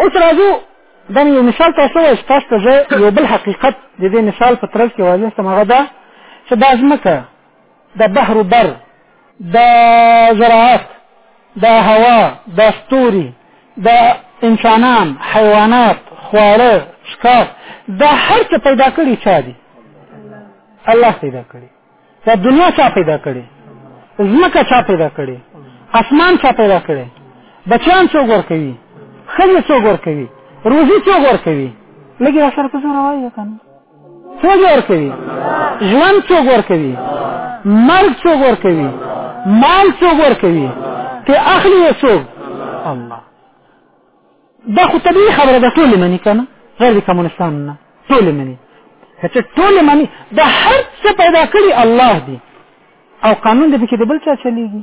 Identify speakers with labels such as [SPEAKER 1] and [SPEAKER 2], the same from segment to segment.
[SPEAKER 1] اوس راځو دا یو مثال تاسو وایي تاسو ته زه یو بل حقیقت د دې مثال په ترڅ کې واضح کوم هغه دا چې دا ځمکه د بحر و بر د زراعت د هوا د ستوري د انسانان حیوانات خواړه ښکار دا هر څه پیدا کړي چا دي الله پیدا کړي دا دنیا چا پیدا کړي ځمکه چا پیدا کړي اسمان چا پیدا کړي بچیان څوک ورکوي ښځې څوک ورکوي روزي څوک ورکوي لږې را سره په زوره وایه که نه څوک ورکوي ژوند څوک ورکوي مرګ څوک ورکوي مال څوک ورکوي ته اخلي یې څوک الله دا خو طبیعي خبره ده ټول مني کنه غیر د کمونستان نه ټول مني چې ټول مني دا هر څه پیدا کړی الله دی او قانون دې کې د بل چا چلیږي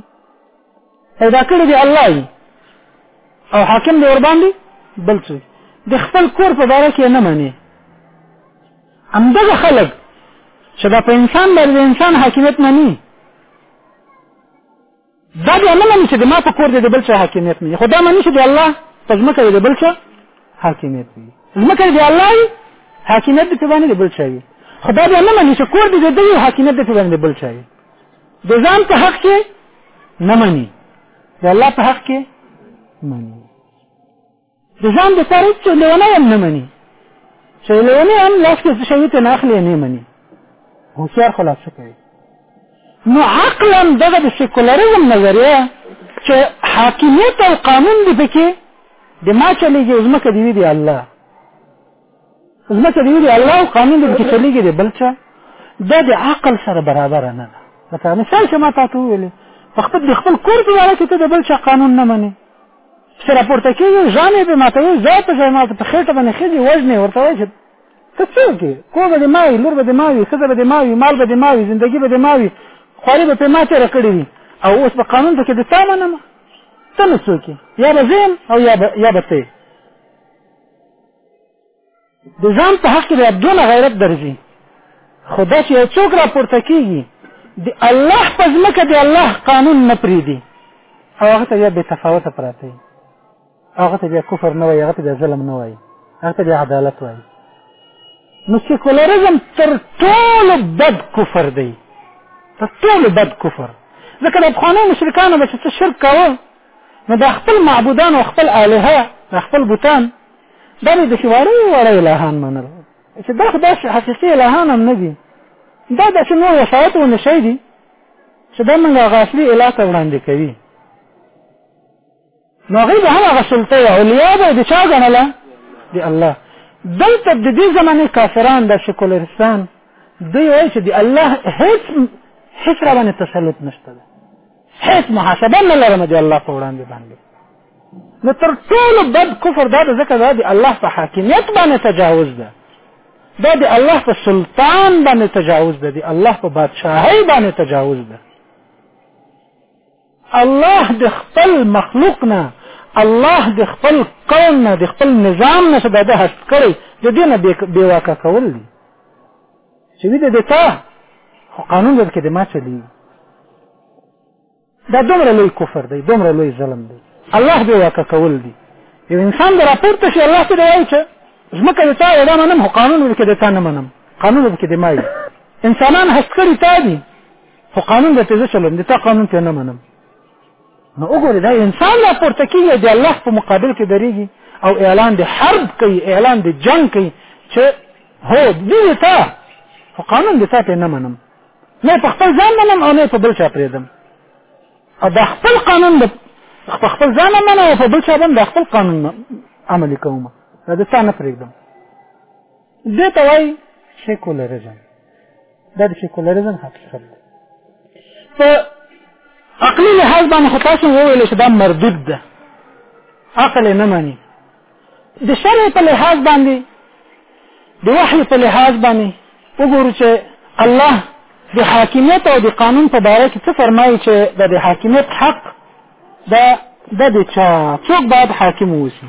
[SPEAKER 1] پیدا کړی دی الله دی او حاکم دی ور باندې بل څه د خپل کور په اړه کې نه مني همدغه خلک چې دا په انسان باندې انسان حاکمیت مني دا بیا نه معنی چې د ما په کور دې د بل چا حاکمیت نه وي خو دا معنی چې د الله په ځمکه دې د بل چا حاکمیت وي ځمکه دې الله وي حاکمیت دې په باندې د بل چا وي خو دا بیا نه معنی چې کور دې د دوی حاکمیت دې په باندې د بل چا وي د ځان په حق کې نه معنی د الله په حق کې معنی د ځان د سره چې لیونی هم نه مني چې لیونی هم لاس کې څه شوي ته نه اخلي نه مني هوښیار خو لاس کوي نو عقلا دغه د سیکولریزم نظریه چې حاکمیت او قانون دی پکې د ما چلیږي ځمکه دی دی الله ځمکه دی ویلي الله او قانون دی چې چلیږي دی بل چا دا د عقل سره برابر نه ده لکه مثال چې ما تاسو ویلې په خپل د خپل کور په اړه کې ته د بل چا قانون نه منې چې راپورته کېږي ځانې به ماته یې ځای په ځای ماته په خېټه باندې ښځې وژنې ورته وایي چې ته څوک یې کور به دې ما وي لور به دې ما وي ښځه به دې ما وي مال به دې ما وي زندګي به دې ما وي خواري به پرې ما تېره کړې وي او اوس په قانون ته کې د تا منم ته نو څوک یې یا به زه او یا به ته د ځان په حق کې دونه غیرت درځي خو دا چې یو څوک راپورته کیږي د الله په ځمکه د الله قانون نه پریدي او هغه ته بیا بې تفاوته پراته وي هغه ته بیا کفر نه وایي هغه ته بیا ظلم نه وایي هغه ته بیا عدالت وایي نو سیکولرزم تر ټولو بد کفر دی تر ټولو بد کفر ځکه د افغاني مشرکانو به چې څه شرک کاوه نو دا خپل معبودان او خپل الهه دا خپل بوتان دا د شوارې وړه الهان منل چې دا خدای حقيقي الهان هم نه دي دا د شنو وسایت و نشي دي چې دا موږ غاصلي اله ته وړاندې کوي نو غیب هم هغه سلطه علیا به د چا ګڼله د الله دلته د دې زمانې کافران د سیکولرستان دوی وایي چې د الله هیڅ هیڅ را باندې تسلط نشته هیڅ محاسبه نه لرم د الله په وړاندې باندې نو تر ټولو بد کفر دا ده ځکه دا د الله په حاکمیت باندې تجاوز ده دا د الله په سلطان باندې تجاوز ده د الله په بادشاهۍ باندې تجاوز ده الله د خپل مخلوق نه الله د خپل قوم نه د خپل نظام نه څه د هست کړی د دې نه بېواکه کول دي چې وي د تا خو قانون در کې د ما چلی دا دومره لوی کفر دی دومره لوی ظلم دی الله به واکه کول دی یو انسان به راپورته شي الله ته وایي چې ځمکه د تا ولا منم خو قانون ورکه د تا نه منم قانون ورکه د مای انسانان هست کړی تا دي خو قانون د تیزه چلوم د تا قانون ته نه منم نو وګوره دا انسان لا پورته کیږي د الله په مقابل کې درېږي او اعلان د حرب کوي اعلان د جنگ کوي چې هو دې تا خو قانون دې تا نه منم نه په خپل ځان منم او نه په بل چا پرېدم او د خپل قانون د خپل ځان منم او په بل چا باندې خپل قانون عملي کوم دا څه نه پرېږدم دې ته وایي سیکولریزم دا د سیکولریزم حقیقت دی په عقلي لحاظ باندې خو تاسو وویل چې دا مردود ده عقل نه مانی د شرع په لحاظ باندې د وحي په لحاظ باندې وګورو چې الله د حاکمیت او د قانون په باره کې څه فرمایي چې د د حاکمیت حق د د د چا څوک باید حاکم اوسي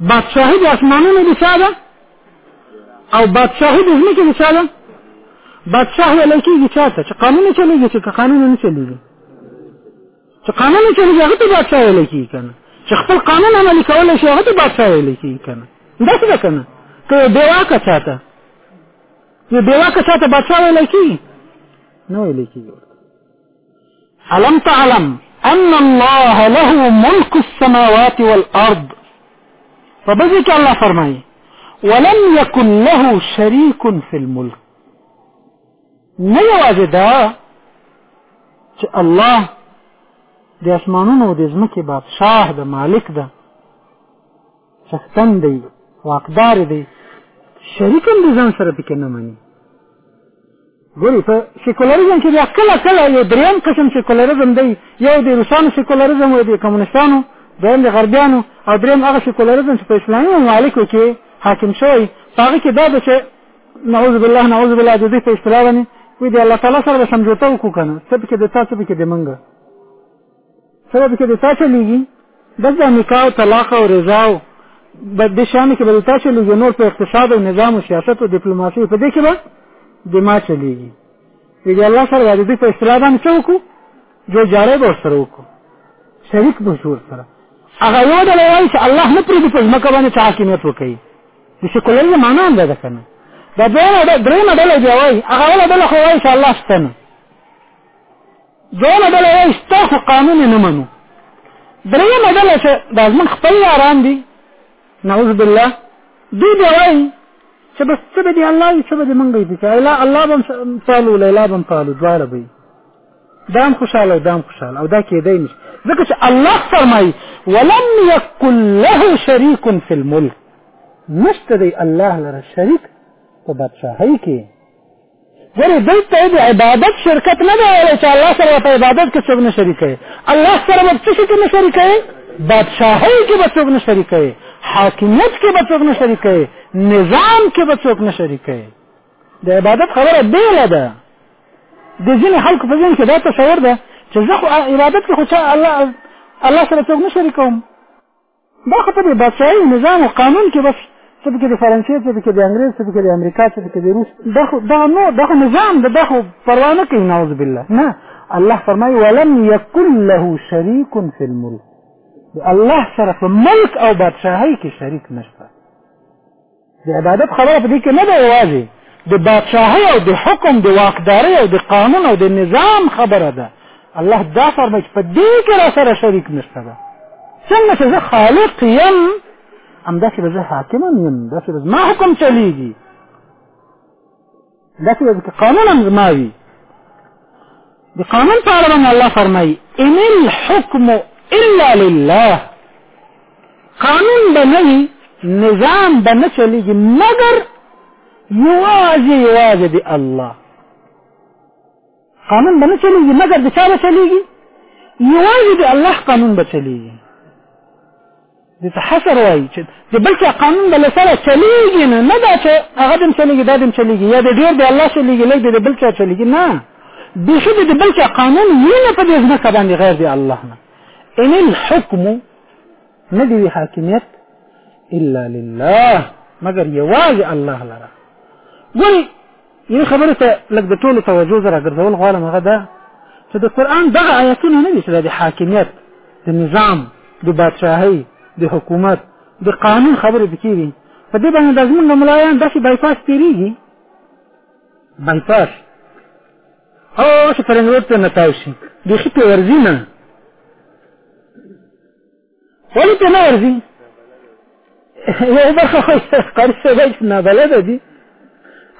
[SPEAKER 1] بادشاهي د اسمانونو د چا ده او بادشاهي د ځمکې د چا ده بادشاه ویلی کېږي چا ته چې قانونه چلېږي چې که قانونه نه چلېږي چې قانونه چلېږي هغه ته بادشاه ویلی کېږي که نه چې خپل قانون عملي کولی شي هغه ته بادشاه ویلی کېږي که نه داسې ده که نه که یو بېواکه چا ته یو بېواکه چا ته بادشاه ویلی کېږي نه ویلی کېږي الم تعلم ان الله له ملك السماوات والارض فبذلك الله فرمائي ولم يكن له شريك في الملك نه یوازې دا چې الله د اسمانونو او د ځمکې بادشاه د مالک ده څښتن دی واقدار دی شریک هم د ځان سره پکې نه مني ګوري په سیکولریزم کې بیا کله کله یو دریم قسم سیکولریزم دی یو د روسانو سیکولریزم و د کمونستانو دویم د غربیانو او دریم هغه سیکولریزم چې په اسلامي ممالکو کې حاکم شوی په هغه کې دا ده چې نعوذ بالله نعوذ بالله د دې په اصطلاح باندې وي د الله تعالی سره به سمجوته وکړو که نه څه پکې د تا څه پکې د منګه سره به کې د تا چلېږي بس دا نکاح او طلاق او رضا او د شامې کې به د تا چلېږي نور په اقتصاد او نظام او سیاست او ډیپلوماسي په دې کې به د ما چلېږي د الله سره د دې په اصطلاح باندې څه وکړو جو جاره به ورسره وکړو شریک به شو ورسره هغه یو ډول وایي چې الله نه پرېږدي په ځمکه باندې چې حاکمیت وکړي د سیکولرزم معنا هم ده که نه دا دویمه ډله درېیمه ډله بیا وایي هغه بله ډله خو وایي چې الله شته نه دومره ډله وایي ستا خو قانون نه منو درېیمه ډله چې دا زموږ خپل یاران دي نعوذ بالله دوی بیا وایي چې بس څه به دي الله وي څه به دې موږ وي چې الله الله به هم پالو لیلا به هم پالو دواړه به وي دا هم خوشحاله او دا هم خوشحاله او دا کېدی نشي ځکه چې الله فرمایي ولم یکن له شریک فی الملک نشته دی الله لره شریک په بادشاهۍ کې ګورې دلته د عبادت شرکت نه دی ویلی چې الله سره په عبادت کې څوک نه شریکوي الله سره به څه شي کې نه شریکوي بادشاهۍ کې به څوک نه شریکوي حاکمیت کې به څوک نه شریکوي نظام کې به څوک نه شریکوي د عبادت خبره بېله ده د ځینې خلکو په ذهن کې دا تصور ده چې زه خو عبادت کې خو الله الله سره څوک نه شریکوم دا خو په دې بادشاهي نظام او قانون کې بس څه پکې د فرانسې څه پکې د انګرېز څه پکې د امریکا څه پکې د روس دا خو دا نو دا خو نظام ده دا خو پروا نه کوي نعوذ بالله نه الله فرمایي ولم یکن له شریک فی الملک د الله سره په ملک او بادشاهۍ کې شریک نشته د عبادت خبره په دې کې نه ده یوازې د بادشاهۍ او د حکم د واکدارۍ او د قانون او د نظام خبره ده الله دا فرمایي چې په دې کې را سره شریک نشته ده څنګه چې زه خالق یم همداسې به زه حاکم هم یم داسې به زما حکم چلیږي داسې وایي چې قانون هم زما وي د قانون په اړه باندې الله فرمایي ان الحکم الا لله قانون به نه وي نظام به نه چلېږي مګر یوازې یوازې د الله قانون به نه چلېږي مګر د چا به چلېږي یوازې د الله قانون به چلېږي دې ته حصر وایي چې د بل چا قانون بل سره چلیږي نه نه دا چې هغه دم چلیږي دا دم چلیږي یا د ډیر د الله چلیږي لږ د بل چا چلیږي نه بشد د بل چا قانون یې نه په دې ځمکه باندې غیر دی الله نه ان الحكم نه دی حاکمیت الا لله مگر یوازې الله لره ګوري یو خبره ته لږ د ټولو توجه زه راګرځول غواړم هغه دا چې د قرآن دغه آیتونه نه دي چې د حاکمیت د نظام د بادشاهۍ د حکومت د قانون خبرې پکې دي په دې باندې د زمونږ ملایان داسې بایپاس تېرېږي بایپاس او چې پرنګ ورته نتاو شي بیخي پې ورځي نه ولې ته نه ورځي یو برخه خو قاری صاحب هیڅ نابلده دي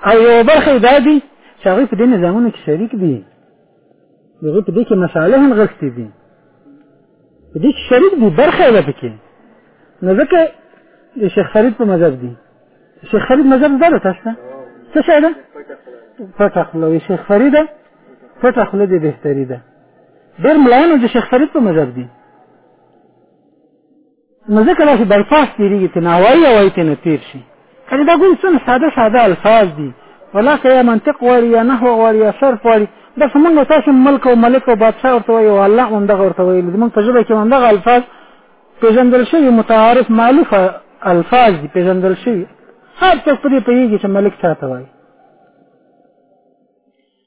[SPEAKER 1] او یو برخه دا دي چې هغوی په دې نظامونو کې شریک دي د هغوی په دې کې مسالې هم غښتې دي په دې کې شریک دي برخه یې ده پکې نو ځکه د شیخ فرید په مذهب دي شیخ فرید مذهب دا ده تاسو ته څه شی ده پټه خوله وي شیخ فریده پټه خوله دې بهتري ده ډېر ملایانو د شیخ فرید په مذهب دي نو ځکه داسې بایپاس تېرېږي ته ناوایي وایي ته نه تېر شي کنې دا ګورې څونه ساده ساده الفاظ دي ولا که یا منطق غواړي یا نحو غواړي یا صرف غواړي بس موږ تاسو ملک او ملک او بادشاه ورته وایي او الله هم دغه ورته ویلي زموږ په ژبه کې هم دغه الفاظ پېژندل شوي متعارف معلوف الفاظ دي پېژندل شوي هر څوک پرې پوهېږي چې ملک چا ته وایي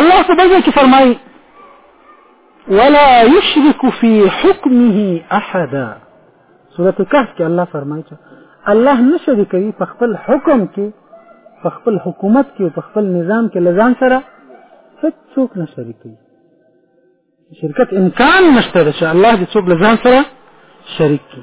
[SPEAKER 1] الله په بل کې فرمایي ولا يشرك في حكمه احدا سورة الكهف کې الله فرمایي چې الله نه شریکوي په خپل حکم کې په خپل حکومت کې او په خپل نظام کې لزان سره هیڅوک نه شریکوي شرکت امکان نشته چې الله دې څوک لزان سره شریک کړي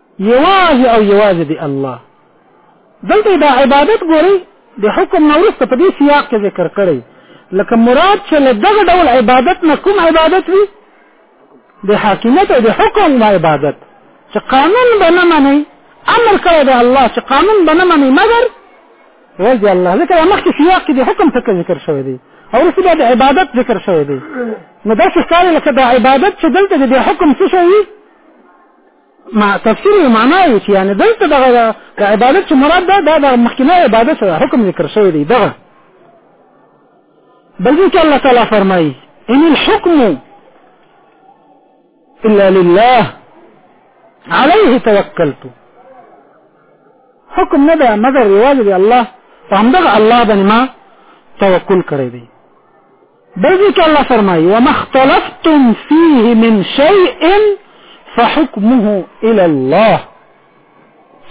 [SPEAKER 1] یوازې او یوازې دی الله دلته دا عبادت ګوري د حکم نه وروسته په دې سیاق کې ذکر کړی لکه مراد چې له دغه ډول عبادت نه کوم عبادت وي د حاکمیت او د حکم نه عبادت چې قانون به نه مني امر کړی د الله چې قانون به نه مني مګر وجه الله ذکر مخکې سیاق کې د حکم څخه ذکر شوی دی او رسول د عبادت ذکر شوی دی نو دا څه لکه د عبادت چې دلته د حکم څه شوی ما تفسیر یې معنا یې چې یعنې دلته دغه د عبادت چې مراد ده دا د مخکینی عبادت سره حکم ذکر شوی دی دغه بل ځای کې الله تعالی فرمایي ان الحکم الا لله عليه توکلت حکم نه ده مګر یوازې الله په همدغه الله باندې ما توکل کړی دی بلکې کې الله فرمایي ومختلفتم فيه من شيء فحكمه الى الله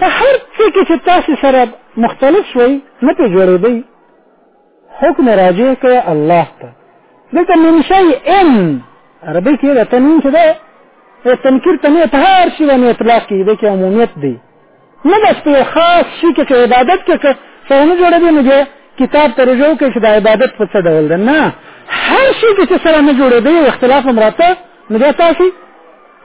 [SPEAKER 1] فهر څه کې چې تاسو سره مختلف شوي نه په جوړېدي حکم راجع کوي الله ته دلته من شيء عربي کې د تنوین چې ده تنکیر تنوین ته هر شي باندې اطلاق کیږي چې عمومیت دی نه بس په یو خاص شي کې که عبادت کې که څه ونه جوړوي نو بیا کتاب ته رجوع وکړي چې د عبادت په څه ډول ده نه هر شي کې چې سره نه جوړېدی یو اختلاف هم راته نو بیا تاسو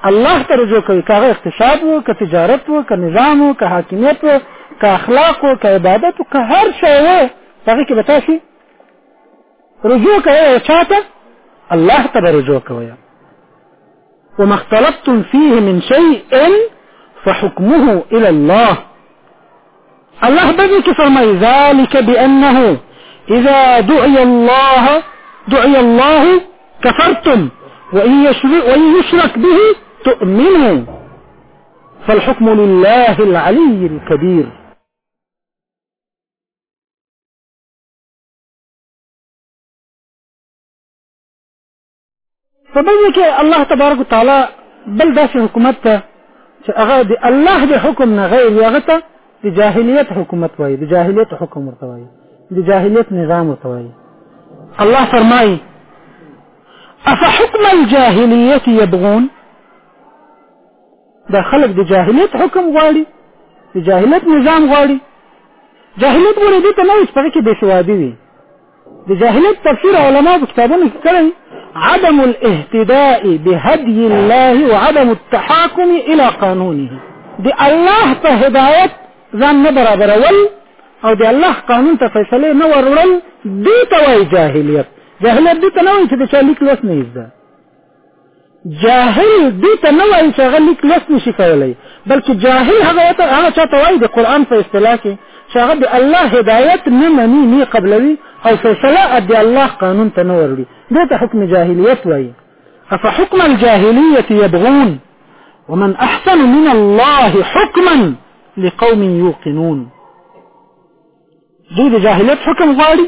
[SPEAKER 1] الله ته رجوع کوي که هغه اقتصاد و که تجارت و که نظام و که حاکمیت و که اخلاق و که عبادت و که هر شی و په هغې کې به تاسو رجوع کوئ او چا ته الله ته به رجوع کوئ وما اختلفتم فيه من شيء فحكمه إلى الله الله كفر فرمي ذلك بأنه إذا دعي الله دعي الله كفرتم وإن يشرك به تؤمنوا فالحكم لله العلي الكبير په بل کې الله تبارک وتعالى بل داسې حکومت ته چې هغه د الله د حکم نه غیر هغه ته د جاهلیت حکومت وایي د جاهلیت حکم ورته وایي د جاهلیت نظام ورته وایي الله فرمایي افحکم الجاهلیت یبغون دا خلک د جاهلیت حکم غواړي د جاهلیت نظام غواړي جاهلیت ولې دې ته نه وي پکې بې سوادي وي د جاهلیت تفسیر علما په کتابونو کې کړی عدم الاهتداء بهدي الله وعدم التحاكم الى قانونه د الله په هدایت ځان نه برابرول او د الله قانون ته فیصله نه ورول دې ته وایي جاهلیت جاهلیت دې ته نه وایي چې د چا لیک لوست نه زده جاهل دې ته نه وایي چې هغه لیک لوست نشي کولی بلکې جاهل هغه ته هغه چاته وایي د قرآن په اصطلاح کې چې هغه د الله هدایت نه مني نه قبلوي او فیصله د الله قانون ته نه وروړي دې ته حکم جاهلیت وایي افحکم الجاهلیت یبغون ومن احسن من الله حکما لقوم یوقنون دوی د جاهلیت حکم غواړي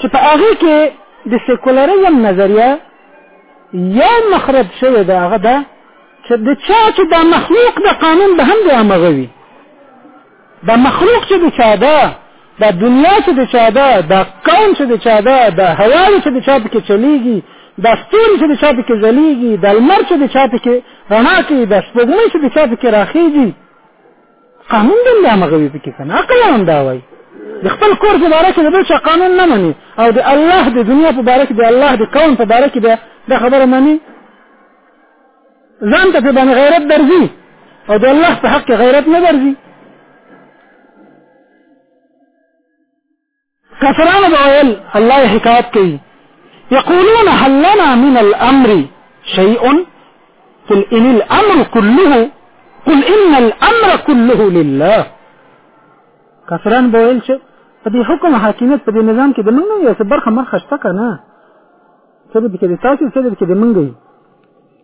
[SPEAKER 1] چې په هغه کې د سیکولریزم نظریه یو مخرب شوی دا هغه ده چې د چا چې د مخلوق د قانون به هم د هغه وي د مخلوق چې د چا ده د دنیا چې د چا ده د قوم چې د چا ده د هوا چې د چا پکې چلیږي د ستوري چې د چا پکې ځلیږي د لمر چې د چا پکې رڼا کوي د سپوږمۍ چې د چا پکې راخیږي قانون د الله مغوي پکې کنه عقل هم دا وای د خپل کور په باره کې د بل چا قانون نه مني او د الله د دنیا په باره کې د الله د کون په باره کې د خبره مني ځان ته په باندې غیرت درځي او د الله په حق غیرت نه درځي کافرانو به ویل الله یې حکایت کوي یقولون هل لنا من الامر شیء قل ان الامر كله قل ان الامر كله لله کافران به ویل چې په دې حکم حاکمیت په دې نظام کې د موږ یو څه برخه مرخه شته که نه څه دې پکې د تاسو څه دې پکې د موږ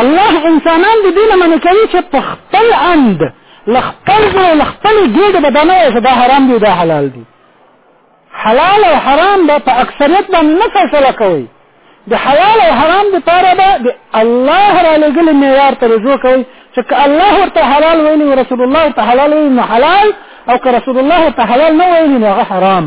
[SPEAKER 1] الله انسانان د دې نه منې کوي چې په خپل اند له خپل زړه له خپلې ګېډې به دا نه وایي چې دا حرام دي دا حلال دي حلال او حرام به په اکثریت باندې نه فیصله کوي د حلال او حرام لپاره به د الله را لګلې معیار ته رجوع کوي چې که الله ورته حلال ویلي او رسول الله ورته حلال ویلي نو حلال او که رسول الله ورته حلال نه ویلي نو هغه حرام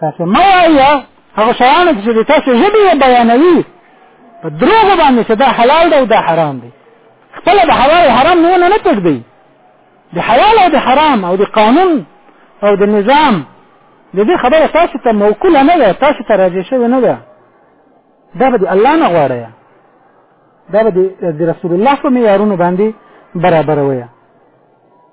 [SPEAKER 1] تاسو مه وایه هغه شیانو چې د تاسو ژبې یې بیانوي په دروغو باندې چې دا حلال دی او دا حرام دی خپله د حلال او حرام نوونه نه پرېږدئ د حلال او د حرام او د قانون او د نظام د دې خبره تاسو ته موکوله نه ده تاسو ته راجع شوې نه ده دا به د الله نه غواړئ دا به د رسول الله په معیارونو باندې برابروئ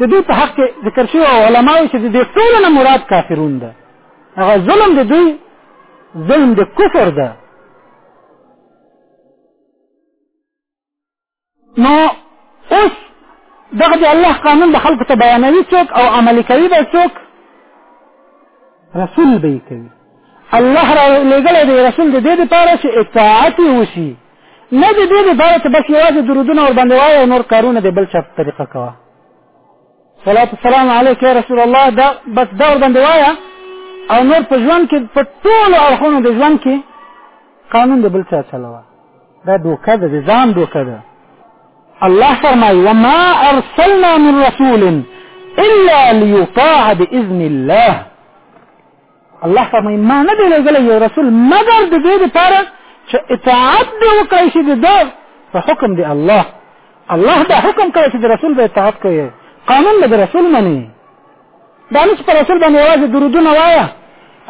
[SPEAKER 1] د دې په حق کې ذکر شوی او علماو چې د دې ټول نه مراد کافرون ده هغه ظلم د دوی ظلم د کفر ده نو اوس دغه د الله قانون د خلکو ته بیانوي څوک او عملي کوي به څوک رسول به یې کوي الله را لګلې دی رسول دې دې پاره چې اطاعت وسی نه دې دې پاره چې بس یوازې درودونه ور باندې وایي او نور کارونه دې بل چا په طریقه کوه صلوات السلام علیک یا رسول الله دا بس دا ور باندې وایي او نور په ژوند کې په ټول اړخونو د ژوند کې قانون دې بل چا چلوه دا دوکه ده ځان دوکه ده الله فرمایي وما ارسلنا من رسول الا ليطاع باذن الله الله فرمایي ما نه دی لېږلی یو رسول مګر د دې لپاره چې اطاعت دې وکړی شي د ده په حکم دی الله الله دا حکم کوي چې د رسول به اطاعت کوي قانون به د رسول مني دا نه چې په رسول باندې یوازې درودونه وایه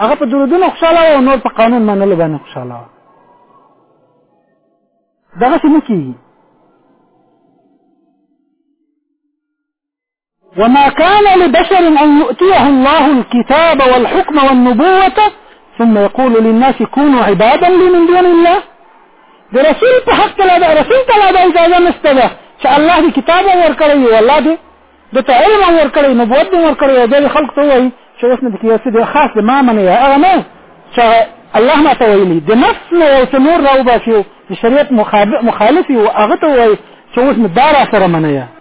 [SPEAKER 1] هغه په درودونه خوشاله او نور په قانون منلو باندې خوشاله وه دغسې نه کېږي وما كان لبشر أن يؤتيه الله الكتاب والحكم والنبوة ثم يقول للناس كونوا عبادا لي من دون الله د رسول په حق لا د رسول ته لا د اجازه نشته ده چې الله دې کتاب ورکړي او الله دې د ته علم ورکړي نبوت دې ورکړي او دې خلق ته وایي چې اوس نه دې یو څه دې خاص دې ما منې هغه نه چې الله ما ته ویلي د نفس نه یو څه نور راو باسي د شریعت مخالف او هغه ته وایي چې اوس نه دار سره منې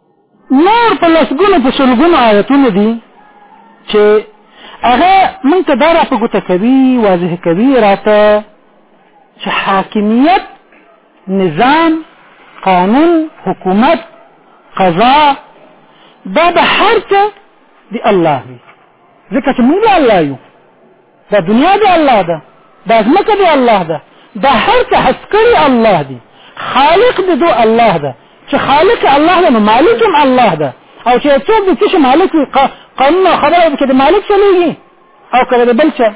[SPEAKER 1] نور په لسګونو په سلګونو آیتونه دي چې هغه مونږ ته دا را په ګوته کوي واضح کوي راته چې حاکمیت نظام قانون حکومت قضا دا د هر څه دی الله وي ځکه چې موږ الله یو دا دنیا د الله ده دا ځمکه د الله ده دا هر څه هست کړي الله دی خالق د دو الله ده چې خالق الله ده نو مالک هم الله ده او چې څوک د څه مالک وي قانون او خبره کې د مالک چلیږي او کله د بل څه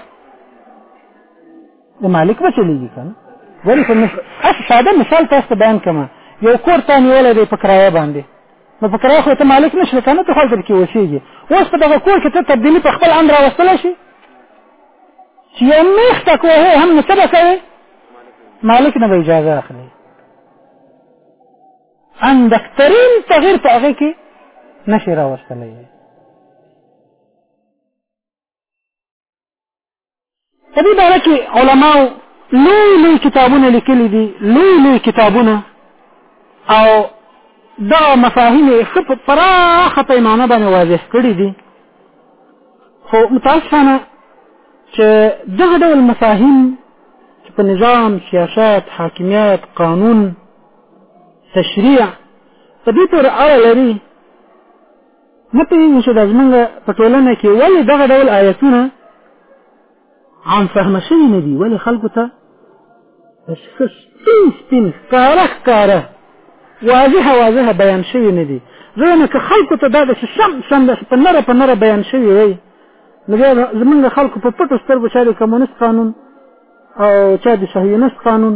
[SPEAKER 1] د مالک به چلیږي کنه ولی په مثال ساده مثال تاسو بیان کما یو کور ته نیولې په کرایه باندې نو په کرایه خو ته مالک نشې کنه ته خپل کې اوسېږي اوس په دغه کور کې ته تبدیلی په خپل امر راوستل شي چې یو میخ تک وه هم نو سبا کوي مالک نه به اجازه اخلي ان دکترین تغیر په هغه کې نشي راوستلی په دې باره کې علماو لوی لوی کتابونه لیکلي دي لوی لوی کتابونه او دا مفاهیم یې ښه په پراخه پیمانه باندې واضح کړي دي خو متاسفانه چې دغه ډول مفاهیم چې په نظام سیاست حاکمیت قانون تشریع په دې پورې اړه لري نه پوهېږو چې دا زمونږ په ټولنه کې ولې دغه ډول آیتونه عام فهمه شوي نه دي ولې خلکو ته ښه سپین سپین ښکاره ښکاره واضحه واضحه بیان شوي نه دي زه نه که خلکو ته دا داسې سم سم داسې په نره په نره بیان شوي وای نو بیا زمونږ خلکو په پټو سترګو چا د کمونست قانون او چا د صهیونست قانون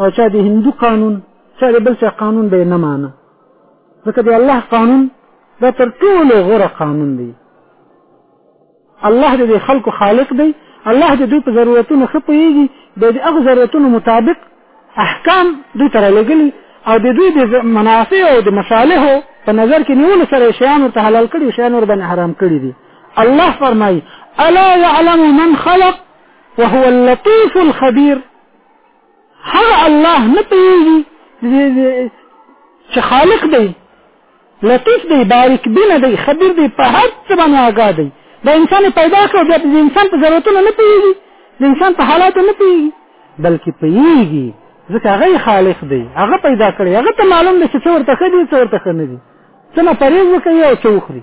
[SPEAKER 1] او چا د هندو قانون چا د بل چا قانون به یې نه مانه ځکه دی الله قانون دا تر ټولو غوره قانون دی الله دې خلکو خالق دی الله دې دوی په ضرورتونو ښه پوهېږي د دې هغه ضرورتونو مطابق احکام دوی ته رالیږلي او د دوی د منافع او د مصالحو په نظر کې نیولو سره شیان ورته حلال کړي او شیان ورباندې حرام کړي دي الله فرمایي الا يعلم من خلق وهو اللطيف الخبير هغه الله نه پیږي چې خالق دی لطیف دی بارک بینه دی خبیر دی په هر څه باندې آگاه دی دا انسان پیدا کړو بیا د انسان په ضرورتونو نه پیږي د انسان په حالاتو نه پیږي بلکې پیږي ځکه هغه خالق دی هغه پیدا کړی هغه ته معلوم دی چې څه ورته ښه دي څه ورته ښه نه دي څه نه پرېږ وکړي او څه وخوري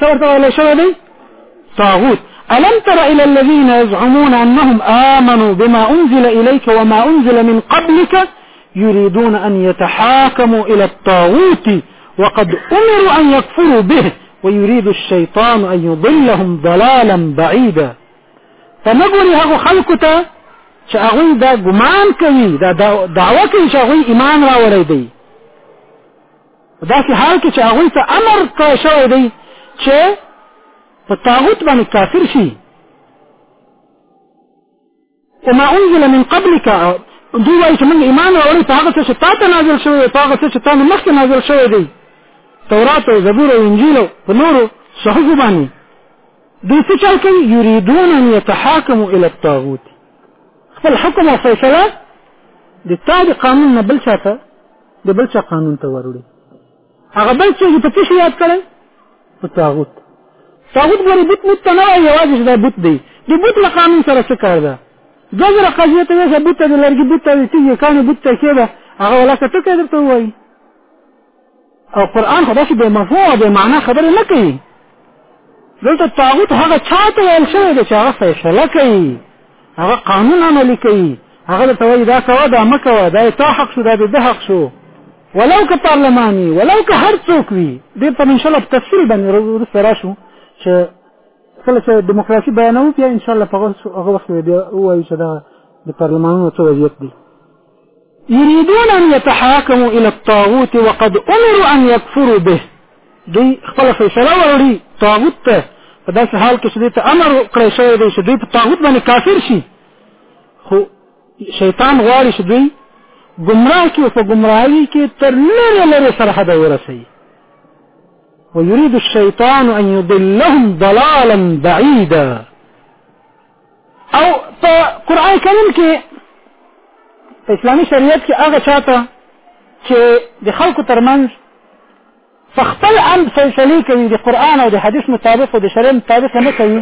[SPEAKER 1] ثورة ولا شوية دي طاغوت ألم تر إلى الذين يزعمون أنهم آمنوا بما أنزل إليك وما أنزل من قبلك يريدون أن يتحاكموا إلى الطاغوت وقد أمروا أن يكفروا به ويريد الشيطان أن يضلهم ضلالا بعيدا فنقول هغو خلقتا شاغوي دا جمان كوي دا دعوه شاغوي إيمان هغوی وليدي. په داسې حال کې چې هغوی ته امر کړی شوی دی چې په طاغوت باندې کافر شي وما انزل من قبلك دوی وایي چې موږ ایمان راوړی په هغه څه چې تا ته نازل شوی دی په هغه څه چې تا نه مخکې نازل شوی دی تورات او زبور او انجیل او په نورو صحفو باندې دوی څه چل کوي یریدون ان یتحاکموا الی الطاغوت خپل حکم او فیصله د تا د قانون نه بل چاته د بل چا قانون ته وروړي هغه بل څه چې په څه یاد کړي په طاغوت طاغوت باندې بت مت نه وایي یوازې دا بت دی د بت له قانون سره څه کار ده دغه قضیه ته وایي بت د لرګي بت دی چې یې کانه بت ته کېده هغه ولا څه ټکه درته وایي او قران خدا چې به مفهوم او به معنا خبره نه کوي دلته طاغوت هغه چاته ویل شوی دی چې هغه فیصله کوي هغه قانون عملی کوي هغه ته وایي دا کوه دا مه کوه دا تا حق شو دا د حق شو ولو که پارلماني ولو که هر څوک وي دې په ان شاء الله تفصیل باندې ورسره راشو چې کله چې دیموکراسي بیانوو بیا ان شاء الله په هغه وخت بیا وایو چې دا د پارلمانونو څه وضعیت دی يريدون ان يتحاكموا الى الطاغوت وقد امروا ان يكفروا به دوی خپل فیصله وروړي طاغوت ته په داسې حال کې چې دوی ته امر کړی شوی دی چې دوی په طاغوت باندې کافر شي خو شیطان غواړي چې دوی گمراه کې او په گمراهي کې تر لرې لرې سرحده ورسوي ويريد الشيطان أن يضلهم ضلالا بعيدا او په قران کریم کې په اسلامي شریعت کې هغه چاته چې د خلکو ترمنځ په خپل امر فیصله کوي د قران او د حدیث مطابق او د شریعت مطابق نه کوي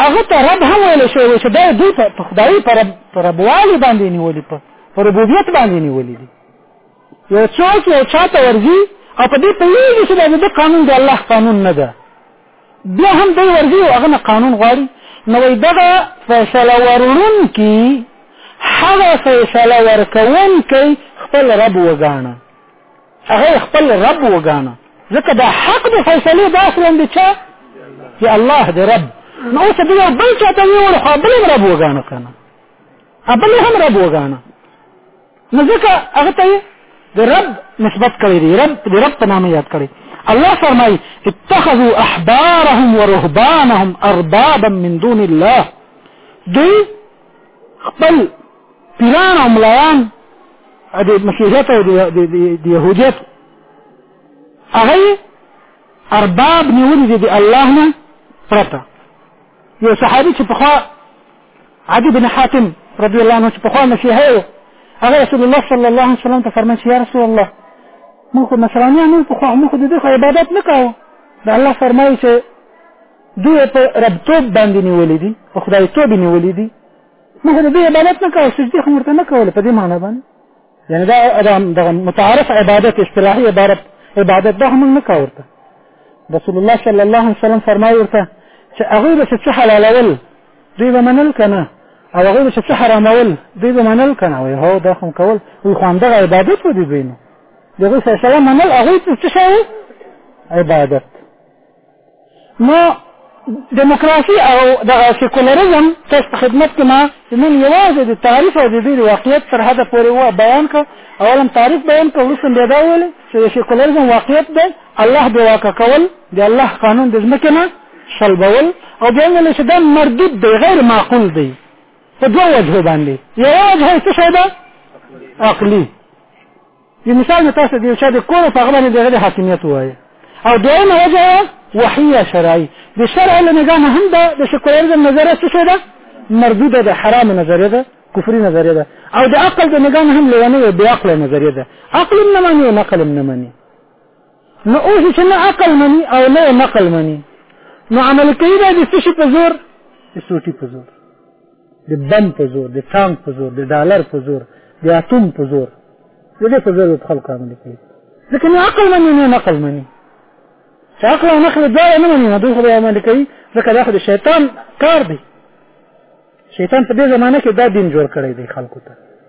[SPEAKER 1] هغه ته رب هم ویل شوی چې دا دوی په خدای پر ربوالي باندې نیولې په پر ربوبیت باندې نیولې دي یو څوک یو چاته ورځي او په دې پیږي چې دا د قانون د الله قانون نه ده بیا هم دی ورځي او هغه قانون غواړي نو دغه فیصله ورون کی هغه فیصله ورکون کی خپل رب وګاڼه هغه خپل رب وګاڼه ځکه دا حق د فیصله داس وند چا چې الله دې رب نو څه دی بل چا ته ویل خو بل رب وګاڼه کنه ابل هم رب وګاڼه نو ځکه هغه ته د رب نسبت کړی دی رب د رب په نامه یاد کړی الله فرمای اتخذوا احبارهم ورهبانهم اربابا من دون الله دوی خپل پیران او ملایان د مسیحیت او د یهودیت هغه ارباب نیولي دي د الله نه پرته یو صحابي چې پخوا عدي بن حاتم رضي الله عنه چې په خوا مسیحي و هغه رسول الله صلی الله علیه وسلم ته فرمایي چې یا رسول الله موږ خو نصرانیان یو پخوا موږ خو د دوی خو عبادت نه کوو د الله فرمایي چې دوی په ربتوب باندې نیولې دي په خدایتوب یې نیولې دي موږ د دوی عبادت نه کوو سجدې خو ورته نه کولې په دې معنی باندې یعنی دا دغه متعارف عبادت اصطلاحي عبارت عبادت دا هم نه کاورته رسول الله صلی الله علیه وسلم فرمایي ورته چې هغه به څه حلالول دوی به منل کنه او هغه به څه حرامول دوی به منل کنه وای هو دا هم کول وي خو همدغه عبادت و دي بینو دغه سره منل هغه څه شي عبادت نو دموکراسي او دغه سیکولرزم تاسو په خدمت کې ما نن یوازې د تعریف او د دې د واقعیت تر حده پورې و بیان کړ اولا تعریف بیان کړ وروسته بیا دا وویل چې د سیکولرزم واقعیت دی الله بې واکه کول د الله قانون د ځمکې نه سلبول او بیا ویل چې دا مردود دی غیر معقول دی په دوه وجهو باندې یوه وجه یې څه شی ده عقلي د مثال نه تاسو د یو چا د کور په هغه باندې دغه د حاکمیت وایي او دویمه وجه وحي شرعي د شرع له نظام هم ده د سکولرزم نظریه څه شي ده مردوده ده حرام نظریه ده کفري نظریه ده او د عقل د نظام هم لونه بې عقل نظریه ده عقل نه مانی او نقل نه مانی نو اوس چې نه عقل مانی او نه نقل مانی نو عمل کوي د څه شي په زور د سوټي په زور د بم په زور د ټانک په زور د ډالر په زور د اتوم په زور د دې په زور د خلکو عمل کوي ځکه نه عقل مني نه نقل مني چې عقل او نقل دواړه نه مني نو دوی خو به عمل کوي ځکه دا خو د شیطان کار دی شیطان په دې زمانه کې دا دین جوړ کړی دی خلکو ته